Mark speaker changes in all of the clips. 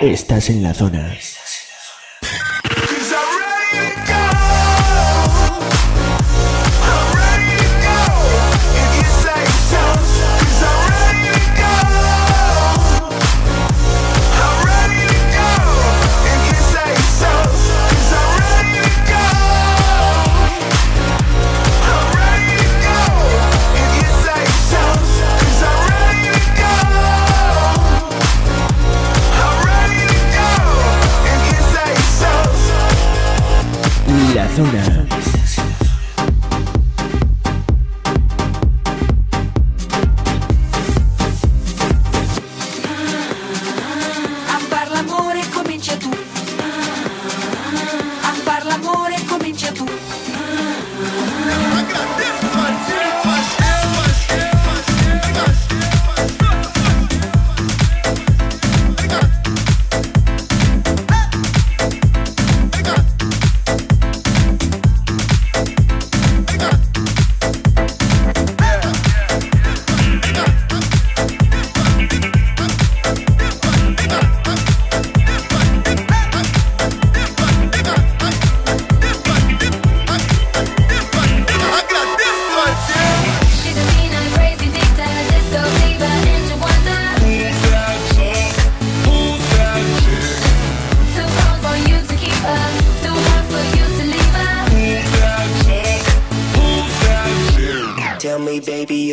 Speaker 1: Estás en la zona.
Speaker 2: Arizona.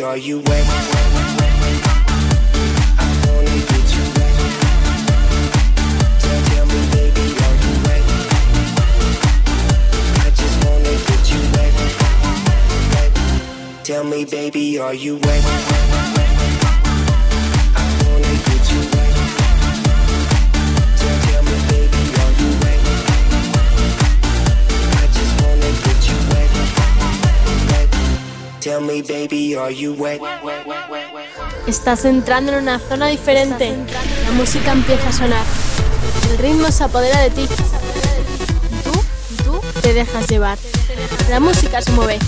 Speaker 3: are you wet? I wanna get you wet. Tell me, baby, are you wet? I just wanna get you wet. Tell me, baby, are you wet?
Speaker 4: Estás entrando en una zona diferente. La música empieza a sonar. El ritmo se apodera de ti. Tú, tú te dejas llevar. La música se mueve.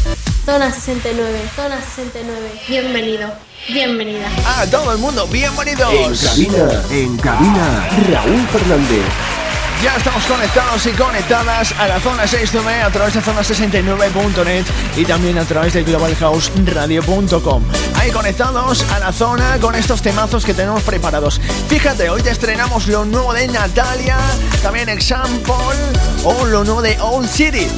Speaker 4: Zona 69, zona 69. Bienvenido, bienvenida.
Speaker 2: A todo el mundo, bienvenidos.
Speaker 1: En cabina, en cabina, Raúl Fernández.
Speaker 2: Ya estamos conectados y conectadas a la zona 69 a través de zona69.net y también a través de globalhouseradio.com. Ahí conectados a la zona con estos temazos que tenemos preparados. Fíjate, hoy te estrenamos lo nuevo de Natalia, también Example o lo nuevo de Old City.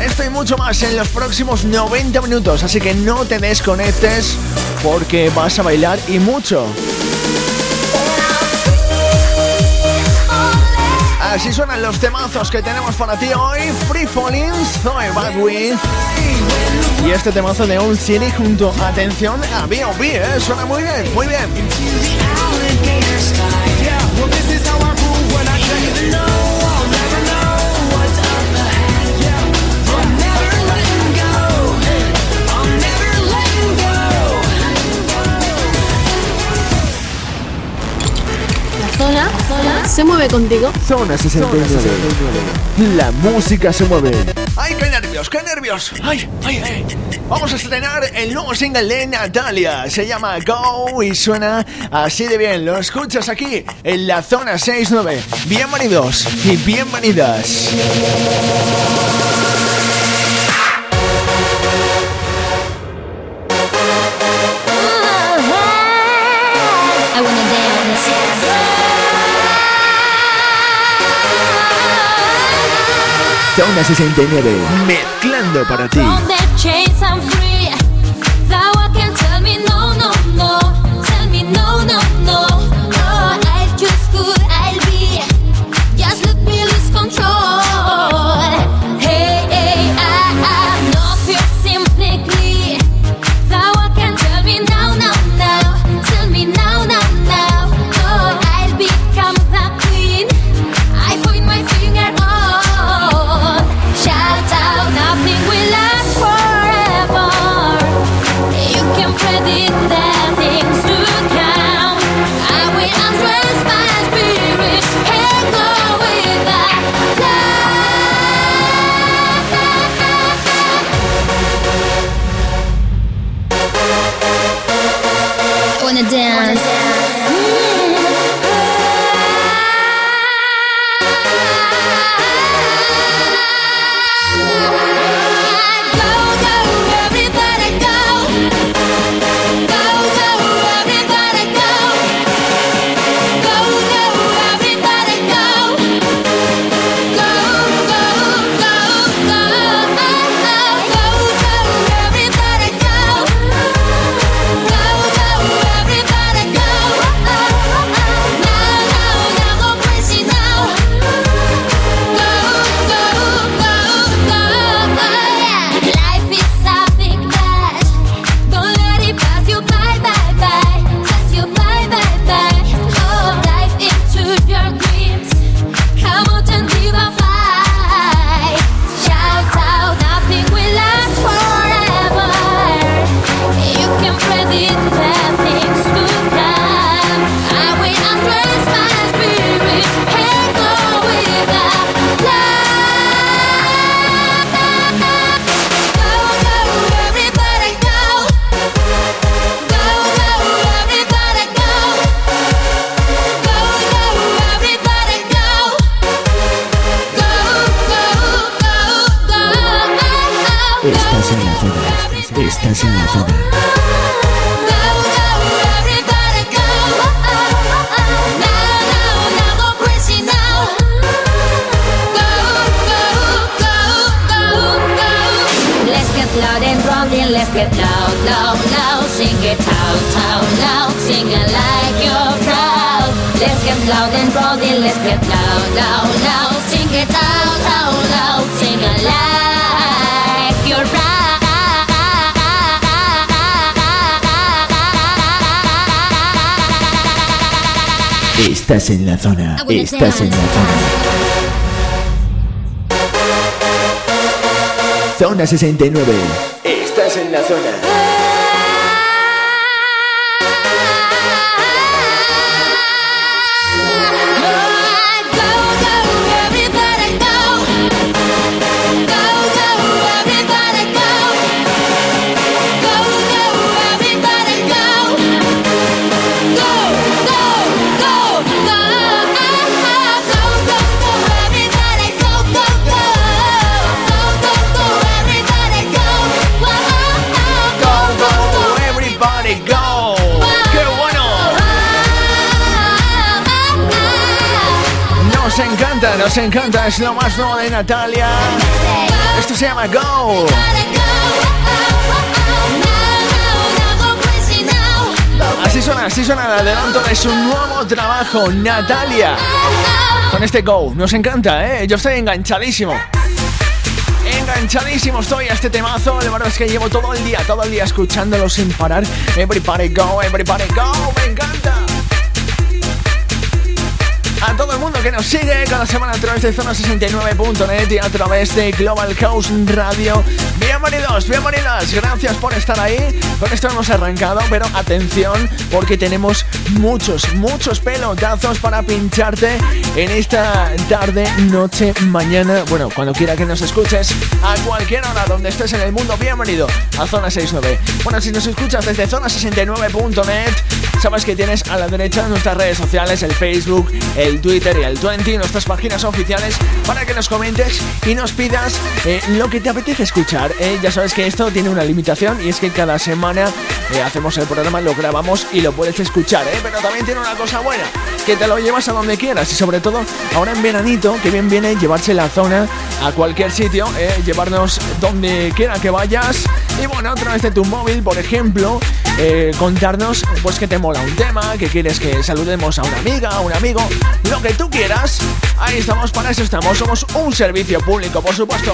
Speaker 2: Esto y mucho más en los próximos 90 minutos, así que no te desconectes porque vas a bailar y mucho. Así suenan los temazos que tenemos para ti hoy. Free Falling, Zoe Badwin. Y este temazo de Old City junto, atención, a B.O.B. ¿eh? Suena muy bien, muy bien.
Speaker 4: Zona, zona, se mueve contigo.
Speaker 1: Zona 69. La música se mueve.
Speaker 2: ¡Ay, qué nervios, qué nervios! ¡Ay, ay, ay! Vamos a estrenar el nuevo single de Natalia. Se llama Go y suena así de bien. Lo escuchas aquí en la zona 69. Bienvenidos y bienvenidas.
Speaker 1: Zona 69, mezclando para ti. Estás en la zona. Estás en la zona. Zona 69. Estás en la zona.
Speaker 2: Encanta, es lo más nuevo de Natalia. Esto se llama Go. Así suena, así suena el adelanto de su nuevo trabajo, Natalia. Con este Go, nos encanta, ¿eh? Yo estoy enganchadísimo. Enganchadísimo estoy a este temazo. La verdad es que llevo todo el día, todo el día escuchándolo sin parar. Everybody go, everybody go, me encanta a todo el mundo que nos sigue cada semana a través de zona69.net y a través de Global House Radio. Bienvenidos, bienvenidas, gracias por estar ahí. Con esto hemos arrancado, pero atención porque tenemos muchos, muchos pelotazos para pincharte en esta tarde, noche, mañana, bueno, cuando quiera que nos escuches, a cualquier hora donde estés en el mundo, bienvenido a Zona 69. Bueno, si nos escuchas desde zona69.net, sabes que tienes a la derecha nuestras redes sociales, el Facebook, el Twitter y el 20, nuestras páginas oficiales, para que nos comentes y nos pidas eh, lo que te apetece escuchar. Eh. Ya sabes que esto tiene una limitación y es que cada semana eh, hacemos el programa, lo grabamos y lo puedes escuchar, pero también tiene una cosa buena, que te lo llevas a donde quieras y sobre todo ahora en veranito, que bien viene llevarse la zona a cualquier sitio, llevarnos donde quiera que vayas y bueno, a través de tu móvil, por ejemplo, contarnos pues que te mola un tema, que quieres que saludemos a una amiga, a un amigo, lo que tú quieras. Ahí estamos, para eso estamos. Somos un servicio público, por supuesto.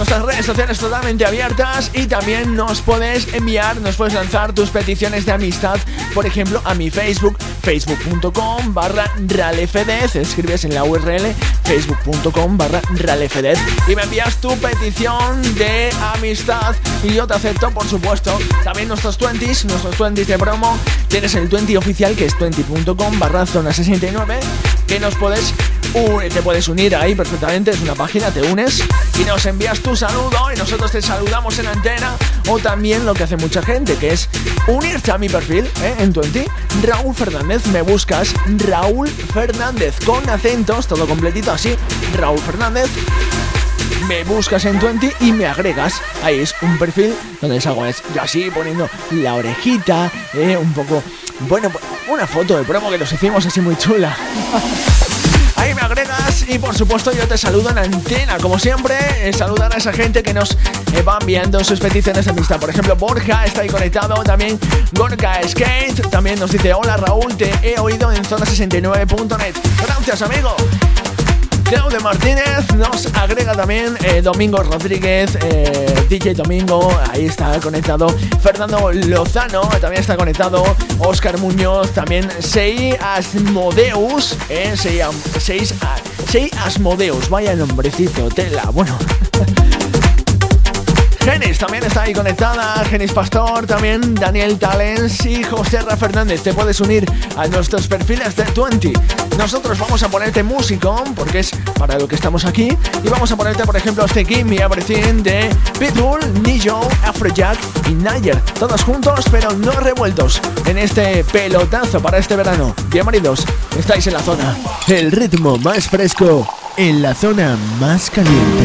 Speaker 2: Nuestras redes sociales totalmente abiertas y también nos puedes enviar, nos puedes lanzar tus peticiones de amistad, por ejemplo, a mi Facebook, facebook.com barra ralefedez, escribes en la URL facebook.com barra ralefedez y me envías tu petición de amistad y yo te acepto, por supuesto. También nuestros 20s, nuestros 20s de promo, tienes el 20 oficial que es 20.com barra zona 69 que nos puedes te puedes unir ahí perfectamente, es una página, te unes y nos envías tu saludo y nosotros te saludamos en antena o también lo que hace mucha gente, que es unirte a mi perfil ¿eh? en Twenty, Raúl Fernández, me buscas Raúl Fernández con acentos, todo completito así, Raúl Fernández me buscas en Twenty y me agregas. Ahí es un perfil donde salgo es yo así poniendo la orejita, ¿eh? un poco, bueno, una foto de promo que nos hicimos así muy chula. Ahí me agregas y por supuesto yo te saludo en antena. Como siempre, eh, saludar a esa gente que nos eh, va enviando sus peticiones de amistad. Por ejemplo, Borja está ahí conectado. También Gorka Skate. También nos dice, hola Raúl, te he oído en zona69.net. Gracias amigo. Claude Martínez nos agrega también eh, Domingo Rodríguez, eh, DJ Domingo, ahí está conectado. Fernando Lozano también está conectado. Oscar Muñoz, también Sei Asmodeus, eh, Sei, Asmodeus, vaya nombrecito, tela, bueno. Genis también está ahí conectada, Genis Pastor, también Daniel Talens y José R. Fernández. Te puedes unir a nuestros perfiles de 20. Nosotros vamos a ponerte músico, porque es para lo que estamos aquí, y vamos a ponerte, por ejemplo, este Give Me Everything de Pitbull, Nijo, Afrojack y Nayer. Todos juntos, pero no revueltos, en este pelotazo para este verano. Bienvenidos, estáis en la zona.
Speaker 1: El ritmo más fresco en la zona más caliente.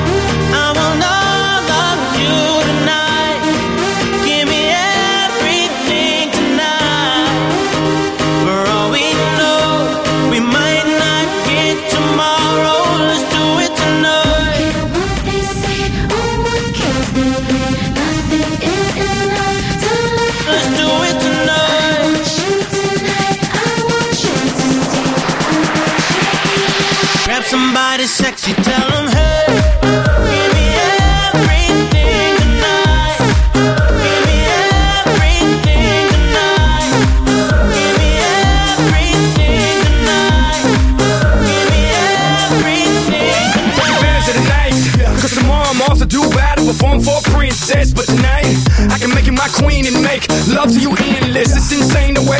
Speaker 5: Somebody sexy, tell them, hey,
Speaker 6: of the night, cause tomorrow I'm battle, perform for princess. But tonight, I can make you my queen and make love to you endless. It's insane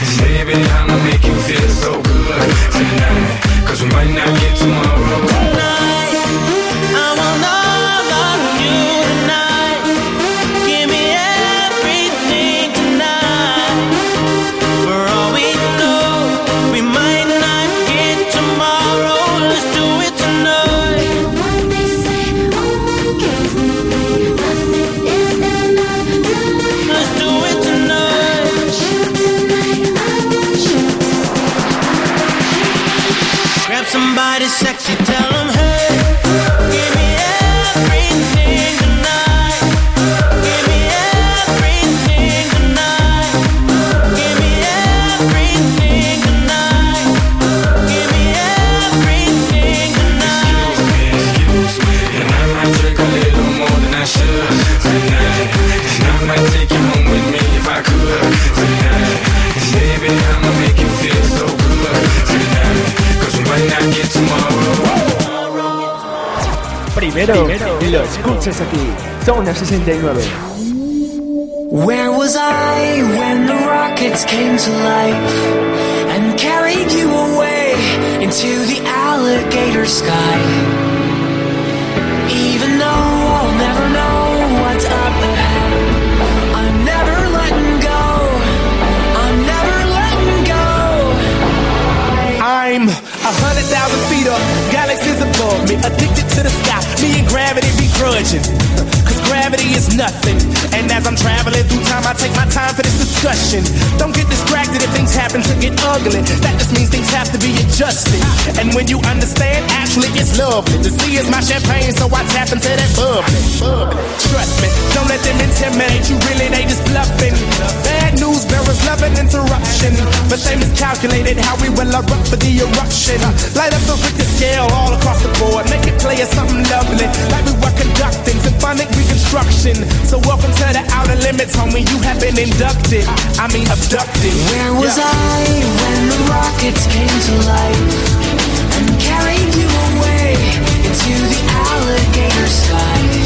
Speaker 6: And baby, I'ma make you feel so good tonight. Cause we might not get tomorrow.
Speaker 5: Tonight, I will not love you
Speaker 2: escuchas aquí. Zona 69.
Speaker 7: Where was I when the rockets came to life and carried you away into the alligator sky? Even though I'll never know what's up ahead, I'm never letting go. I'm never letting go.
Speaker 8: I'm a hundred thousand feet up, galaxies above me, addicted to the sky. Me and gravity begrudging. Cause gravity is nothing. And as I'm traveling through time, I take my time for this discussion. Don't get distracted if things happen to get ugly. That just means things have to be adjusted. And when you understand, actually it's lovely. The sea is my champagne, so I tap into that bubbly. Trust me, don't let them intimidate you. Really, they just bluffing. Bad news bearers love an interruption. But they miscalculated how we will erupt for the eruption. Light up the Richter scale all across the board. Make it play something lovely. Like So welcome to the outer limits, homie. You have been inducted. I mean abducted.
Speaker 7: Where was
Speaker 8: Yeah.
Speaker 7: I when the rockets came to life and carried you away into the alligator sky?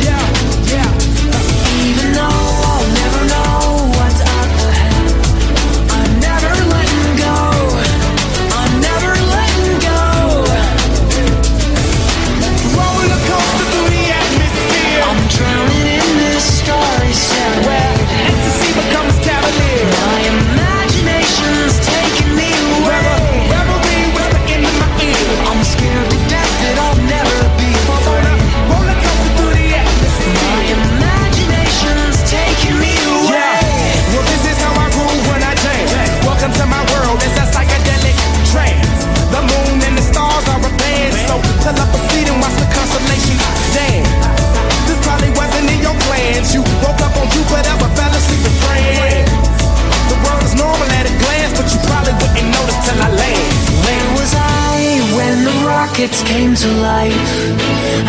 Speaker 7: Rockets came to life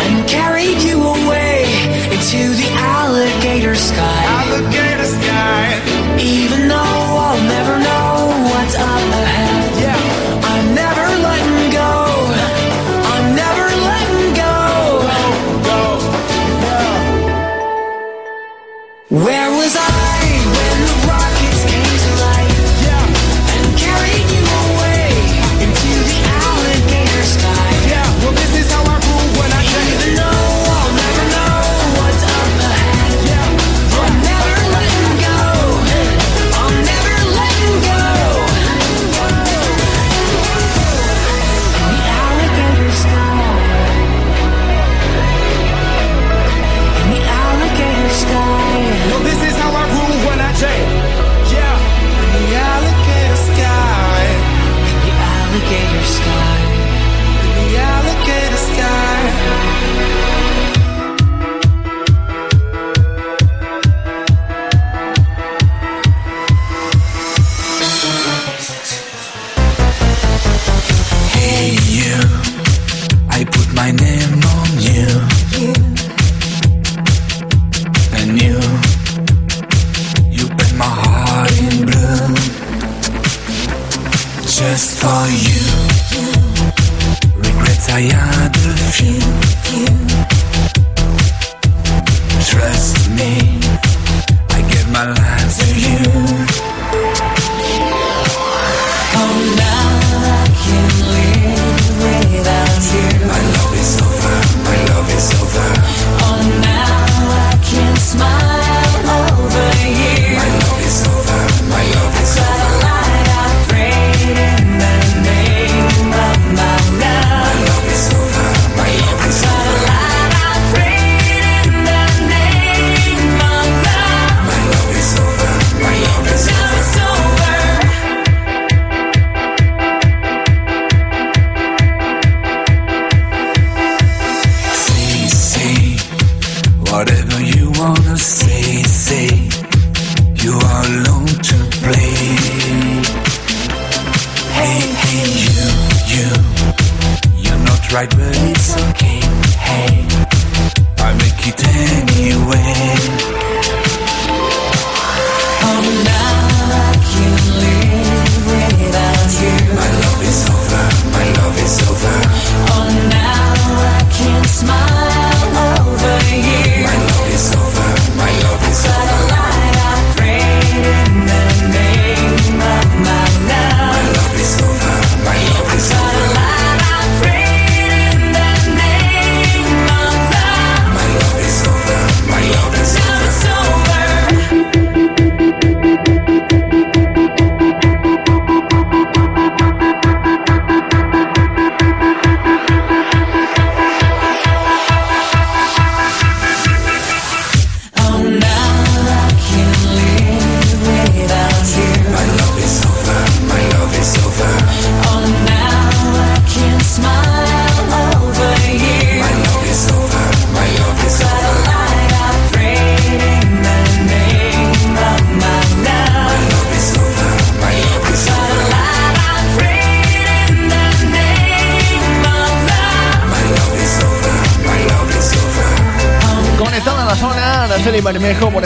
Speaker 7: and carried you away into the alligator sky?
Speaker 8: Alligator sky.
Speaker 7: Even though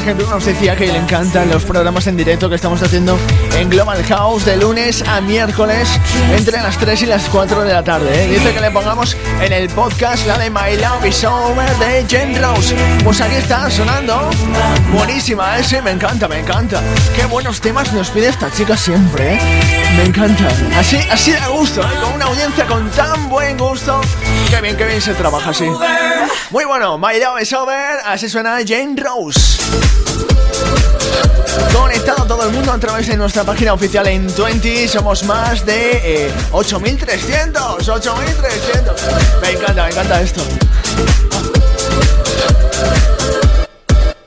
Speaker 2: ejemplo, nos decía que le encantan los programas en directo que estamos haciendo en Global House de lunes a miércoles entre las 3 y las 4 de la tarde. ¿eh? Dice que le pongamos en el podcast la de My Love is Over de Jen Rose. Pues aquí está sonando. Buenísima, ese me encanta, me encanta. Qué buenos temas nos pide esta chica siempre, ¿eh? Me encanta. Así, así de gusto, ¿eh? con una audiencia con tan buen gusto. Qué bien, qué bien se trabaja así. Muy bueno, My Love is Over, así suena Jane Rose. Conectado todo el mundo a través de nuestra página oficial en 20, somos más de eh, 8300, 8300. Me encanta, me encanta esto.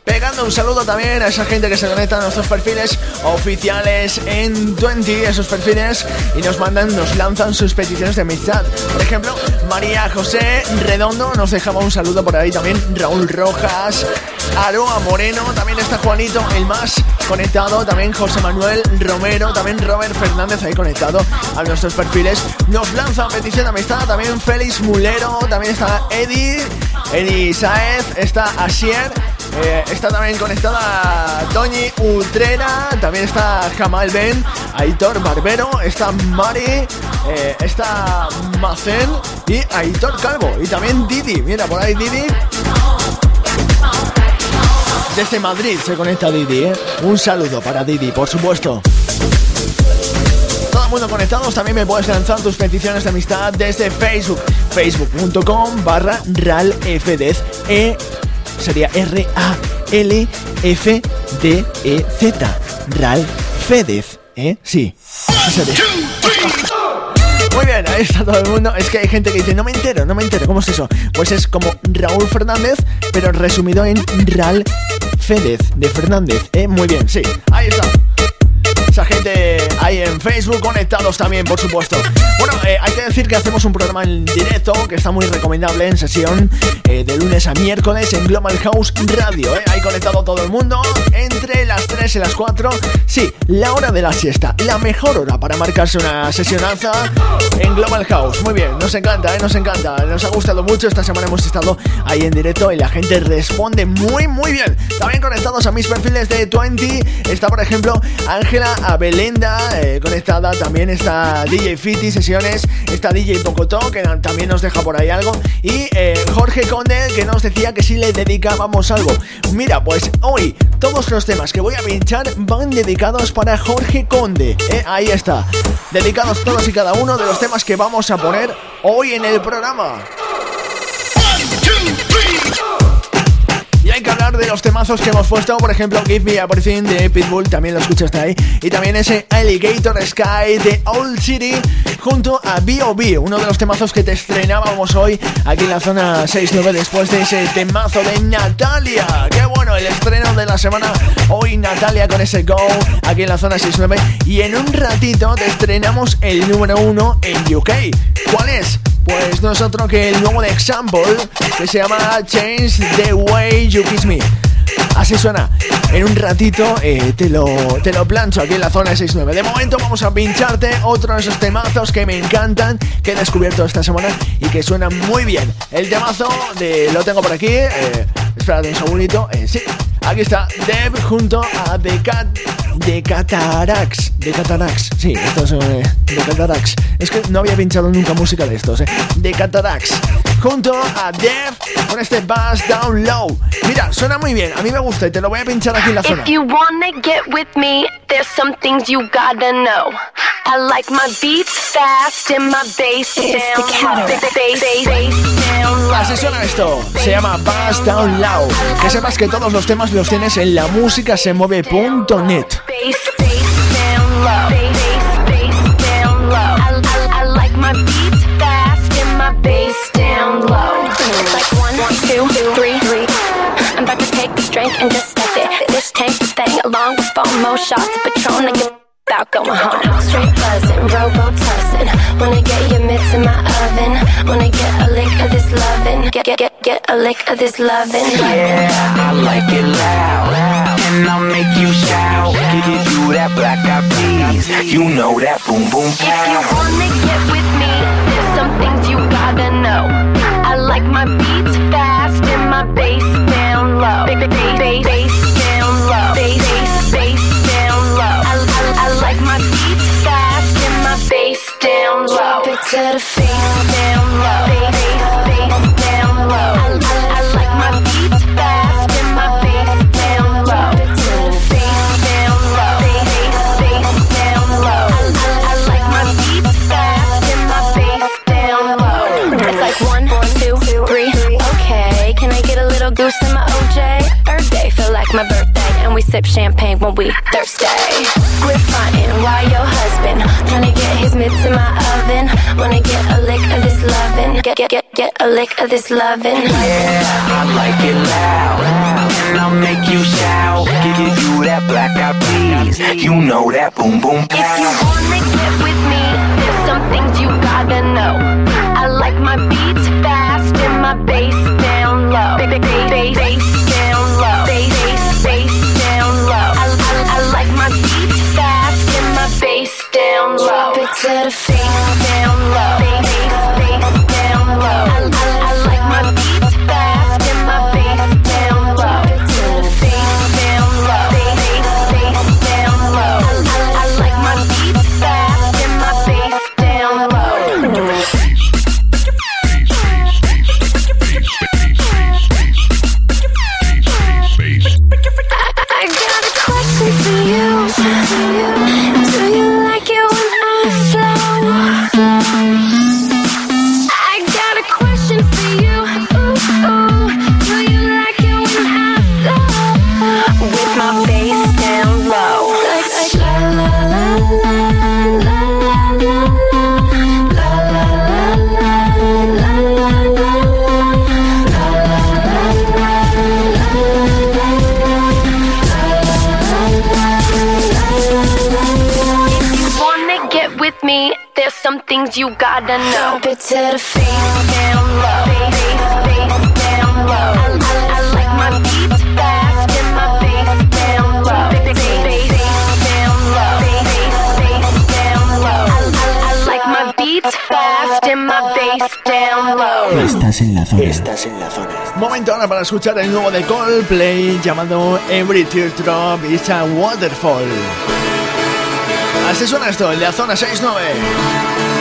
Speaker 2: Pegando un saludo también a esa gente que se conecta a nuestros perfiles oficiales en 20, esos perfiles, y nos mandan, nos lanzan sus peticiones de amistad. Por ejemplo, María José Redondo nos dejaba un saludo por ahí también, Raúl Rojas, Aroa Moreno, también está Juanito, el más conectado, también José Manuel Romero, también Robert Fernández ahí conectado a nuestros perfiles. Nos lanza petición de amistad, también Félix Mulero, también está Eddie, Eddie Saez, está Asier. Eh, está también conectada Toñi Utrera, también está Jamal Ben, Aitor Barbero, está Mari, eh, está Macen y Aitor Calvo. Y también Didi, mira por ahí Didi. Desde Madrid se conecta Didi, ¿eh? Un saludo para Didi, por supuesto. Todo el mundo conectados, también me puedes lanzar tus peticiones de amistad desde Facebook, facebook.com barra ralfdez, e sería R-A-L-F-D-E-Z, Ral Fedez, ¿eh? Sí, sería. Muy bien, ahí está todo el mundo. Es que hay gente que dice, no me entero, no me entero, ¿cómo es eso? Pues es como Raúl Fernández, pero resumido en Ral Fedez, de Fernández, ¿eh? Muy bien, sí, ahí está. Esa gente en Facebook conectados también, por supuesto. Bueno, eh, hay que decir que hacemos un programa en directo que está muy recomendable en sesión eh, de lunes a miércoles en Global House Radio. Eh. Ahí conectado todo el mundo entre las 3 y las 4. Sí, la hora de la siesta, la mejor hora para marcarse una sesionaza en Global House. Muy bien, nos encanta, eh, nos encanta. Nos ha gustado mucho. Esta semana hemos estado ahí en directo y la gente responde muy, muy bien. También conectados a mis perfiles de 20 está, por ejemplo, Ángela Abelenda eh, conectada. También está DJ Fiti Sesiones, está DJ Pocotó, que también nos deja por ahí algo. Y eh, Jorge Conde, que nos decía que si le dedicábamos algo. Mira, pues hoy todos los temas que voy a pinchar van dedicados para Jorge Conde. eh, ahí está. Dedicados todos y cada uno de los temas que vamos a poner hoy en el programa. De los temazos que hemos puesto, por ejemplo, Give Me Everything de Pitbull, también lo escuchaste ahí, y también ese Alligator Sky de Old City junto a B.O.B., uno de los temazos que te estrenábamos hoy aquí en la zona 6-9 después de ese temazo de Natalia. ¡Qué bueno! El estreno de la semana, hoy Natalia con ese Go aquí en la zona 6-9 y en un ratito te estrenamos el número 1 en UK. ¿Cuál es? Pues no es otro que el nuevo de Example que se llama Change the Way You Kiss Me. Así suena. En un ratito eh, te, lo, te lo plancho aquí en la zona 69. De momento vamos a pincharte otro de esos temazos que me encantan, que he descubierto esta semana y que suenan muy bien. El temazo de lo tengo por aquí. Eh, espérate un segundito. Eh, sí, aquí está Deb junto a The Cat de Catarax. De Catarax, sí, esto es eh, de Catarax. Es que no había pinchado nunca música de estos, eh. De Catarax. Junto a Dev con este Bass Down Low. Mira, suena muy bien, a mí me gusta y te lo voy a pinchar aquí en la zona.
Speaker 9: If you wanna get with me, there's some things you gotta know. I like my beats fast and my bass down.
Speaker 2: Así suena esto, se llama Bass Down Low. Que sepas que todos los temas los tienes en la
Speaker 9: drink and just step it. This tank is staying along with four more shots of Patron. I get about going home. Straight buzzing, robo-tussin. Wanna get your mitts in my oven. Wanna get a lick of this lovin'. Get, get, get, get a lick of this lovin'.
Speaker 10: Yeah, I like it loud. And I'll make you shout. Give you that black eyed peas. You know that boom boom
Speaker 9: If you wanna get with me, there's some things you gotta know. I like my beats fast and my bass low. Bass, bass, bass down low. Bass, bass, bass down low. I, I, I like my beats fast and my bass down low. Drop it to the face sip champagne when we thirsty. We're frontin' while your husband tryna get his mitts in my oven. Wanna get a lick of this lovin', get get get get a lick of this lovin'.
Speaker 10: Yeah, I like it loud. And I'll make you shout. Give you that black eyed peas. You know that boom boom
Speaker 9: If you wanna get with me, there's some things you gotta know. I like my beats fast and my bass down low. Bass, bass, bass to the face down low. Things you gotta know. Drop it to the face down low. Bass, bass down low. I, I, I like my beats fast and my bass down low. Bass, bass down low. Bass, bass down low. I like my beats fast and my bass down low.
Speaker 1: Estás en la zona.
Speaker 2: Estás en la zona. Momento ahora para escuchar el nuevo de Coldplay llamado Every Teardrop is a Waterfall. Así suena esto, en la zona 69.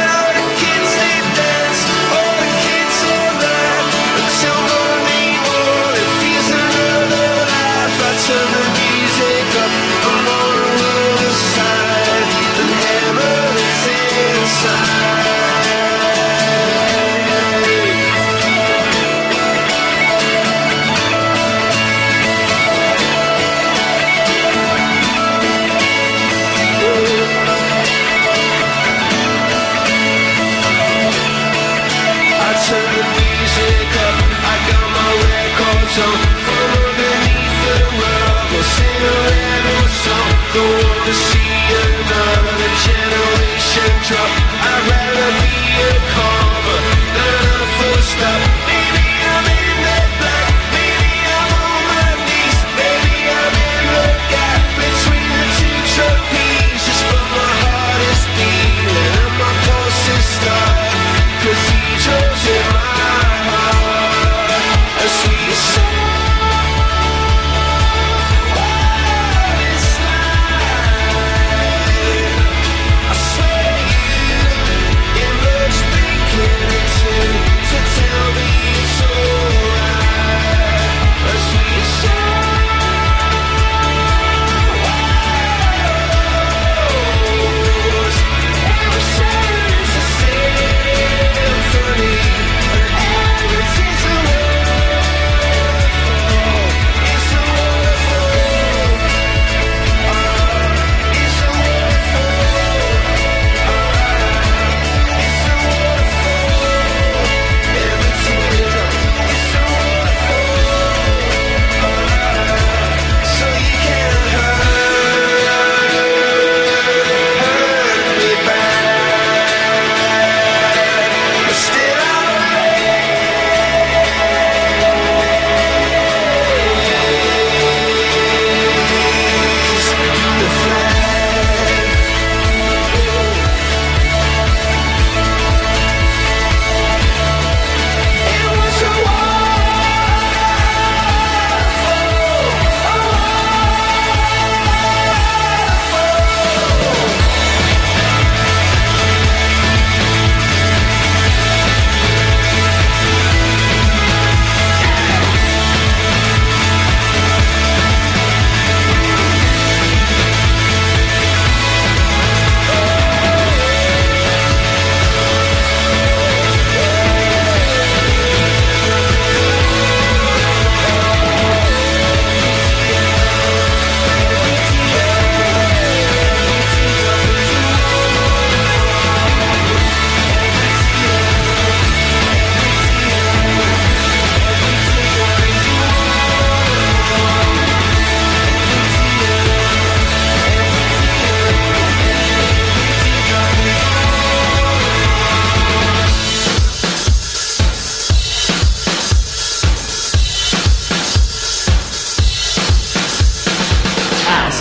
Speaker 2: so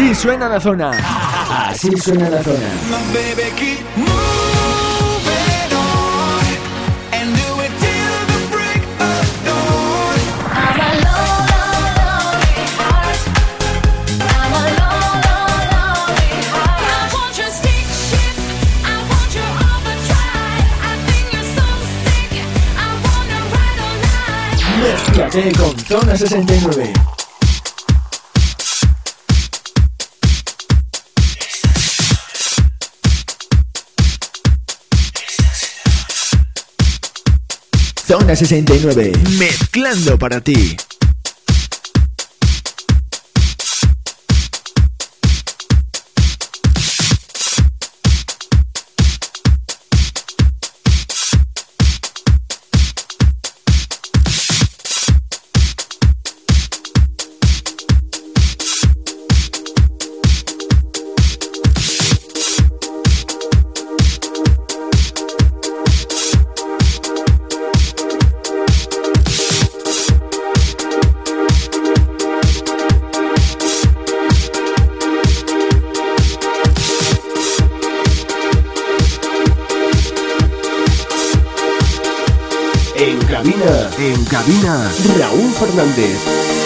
Speaker 1: Así suena la zona. Así suena la zona. Mezclate con Zona 69. Zona 69, mezclando para ti. En cabina, Raúl Fernández.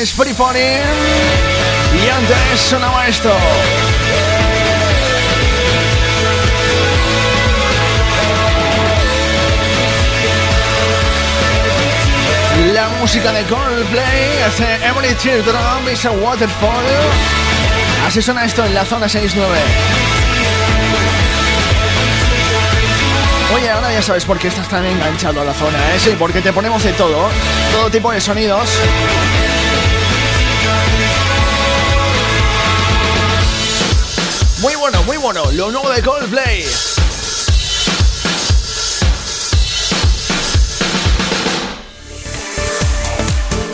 Speaker 2: Es Free Falling. Y antes sonaba esto. La música de Coldplay, este Every Teardrop is a Waterfall. Así suena esto en la zona 69. Oye, ahora ya sabes por qué estás tan enganchado a la zona, ¿eh? Sí, porque te ponemos de todo, todo tipo de sonidos. Muy bueno, muy bueno, lo nuevo de Coldplay.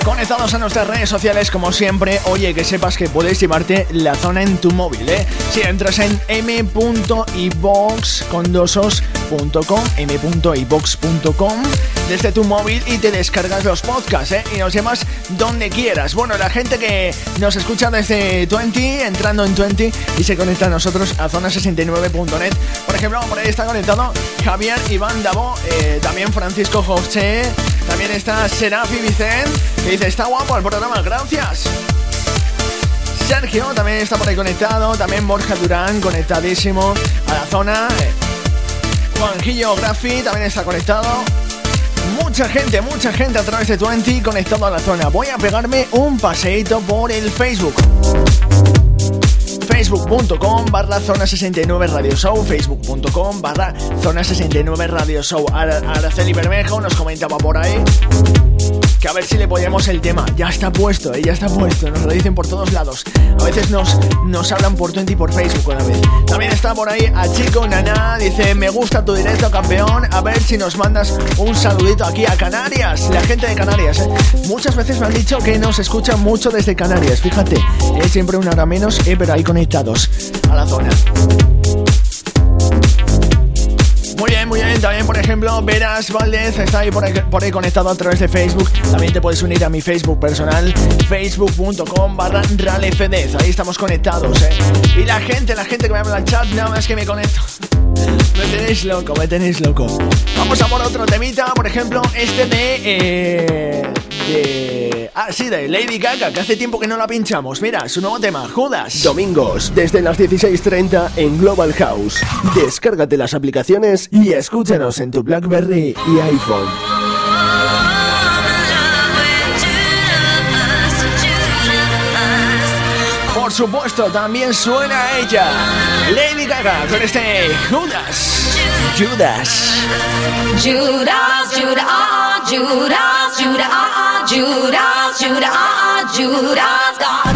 Speaker 2: Conectados a nuestras redes sociales como siempre, oye, que sepas que puedes llevarte la zona en tu móvil, ¿eh? Si entras en m.ibox m.ibox.com desde tu móvil y te descargas los podcasts, ¿eh? Y nos llamas donde quieras. Bueno, la gente que nos escucha desde 20, entrando en 20 y se conecta a nosotros a zona69.net. Por ejemplo, por ahí está conectado Javier Iván Davo, eh, también Francisco José, también está Serafi Vicente, que dice, está guapo el programa, gracias. Sergio también está por ahí conectado, también Borja Durán conectadísimo a la zona. Juanjillo Grafi también está conectado. Mucha gente, mucha gente a través de 20 conectado a la zona. Voy a pegarme un paseíto por el Facebook. Facebook.com barra zona 69 radio show facebook.com barra zona 69 radio show. Araceli Bermejo nos comentaba por ahí a ver si le podemos el tema. Ya está puesto, ¿eh? ya está puesto, nos lo dicen por todos lados. A veces nos, nos hablan por 20 y por Facebook una vez. También está por ahí a Chico Nana, dice, me gusta tu directo campeón, a ver si nos mandas un saludito aquí a Canarias, la gente de Canarias. ¿eh? Muchas veces me han dicho que nos escuchan mucho desde Canarias, fíjate, es siempre una hora menos, eh, pero ahí conectados a la zona. Muy bien, muy bien. También, por ejemplo, Veras Valdez está ahí por, ahí conectado a través de Facebook. También te puedes unir a mi Facebook personal, facebook.com barra ralefedez. Ahí estamos conectados, ¿eh? Y la gente, la gente que me habla en chat, nada más que me conecto. Me tenéis loco, me tenéis loco. Vamos a por otro temita, por ejemplo, este de... Eh, de... Ah, sí, de Lady Gaga, que hace tiempo que no la pinchamos. Mira, su nuevo tema, Judas.
Speaker 1: Domingos, desde las 16.30 en Global House. Descárgate las aplicaciones y escúchanos en tu BlackBerry y iPhone.
Speaker 2: Por supuesto, también suena ella, Lady Gaga, con este Judas. Judas.
Speaker 11: Judas, Judas, Judas, Judas, Judas, Judas, Judas,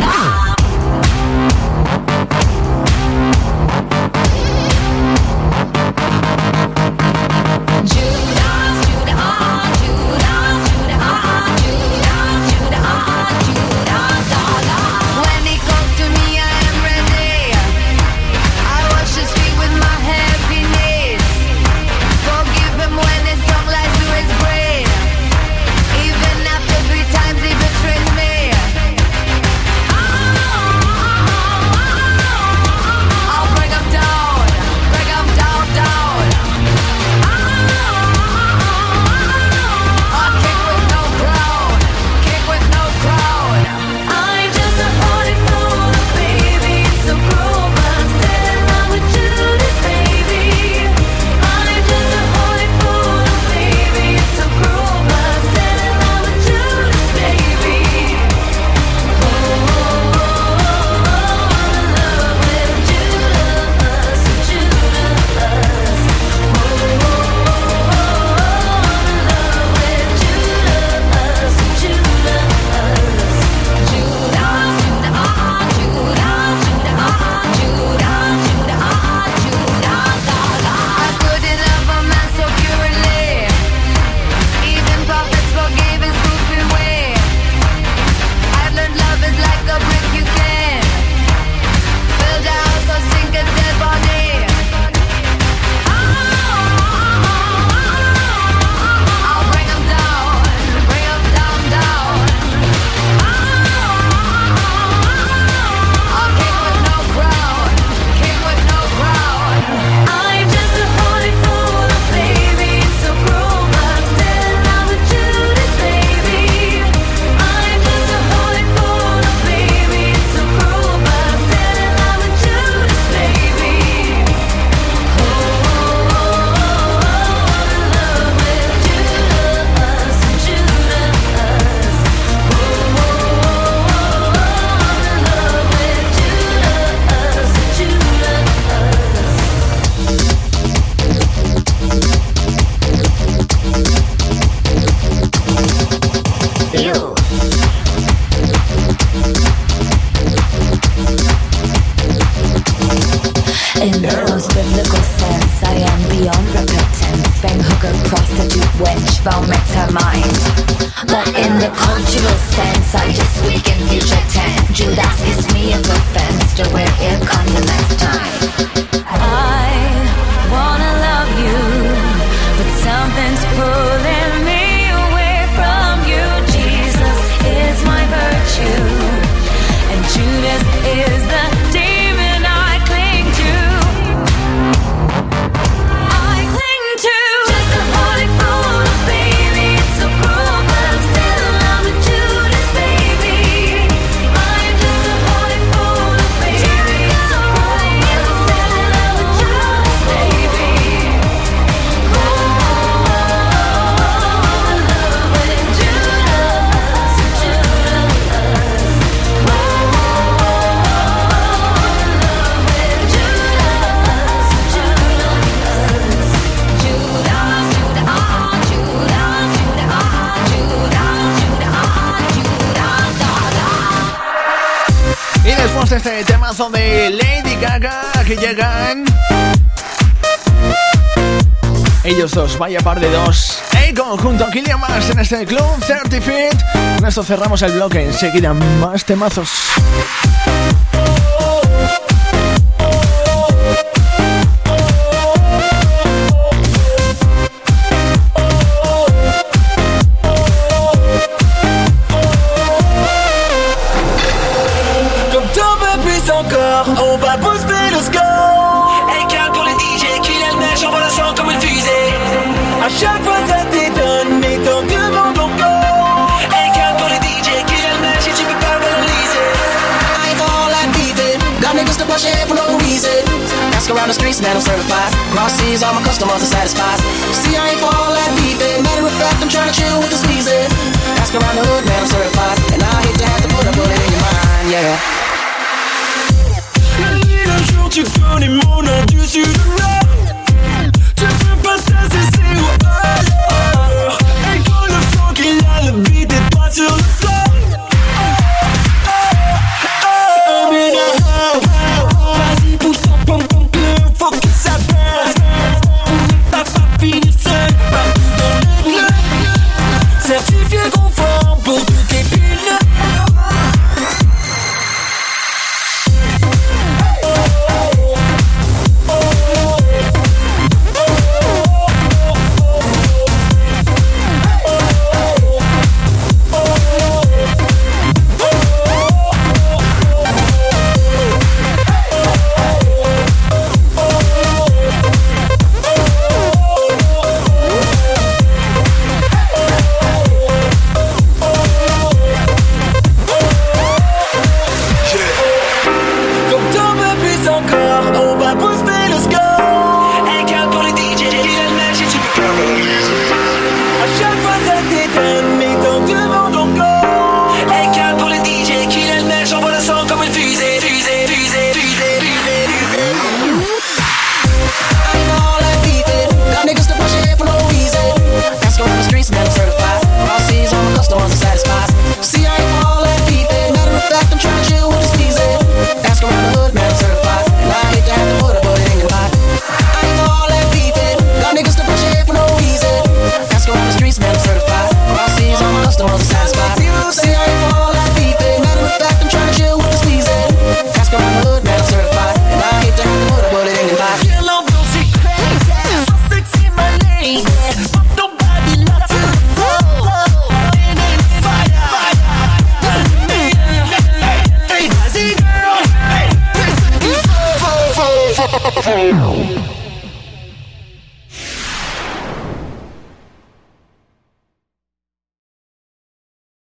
Speaker 1: Side. ellos dos, vaya par de dos. Akon junto a Kilian Max en este Club Certificate. Con esto cerramos el bloque, enseguida más temazos.
Speaker 12: the streets, man, I'm certified. Cross seas, all my customers are satisfied. See, I ain't for all that beefing. Matter of fact, I'm trying to chill with the sneezing. Ask around the hood, man, I'm certified. And I hate to have to put a bullet in your mind, yeah.
Speaker 13: 一辆手机和你梦到就是的人。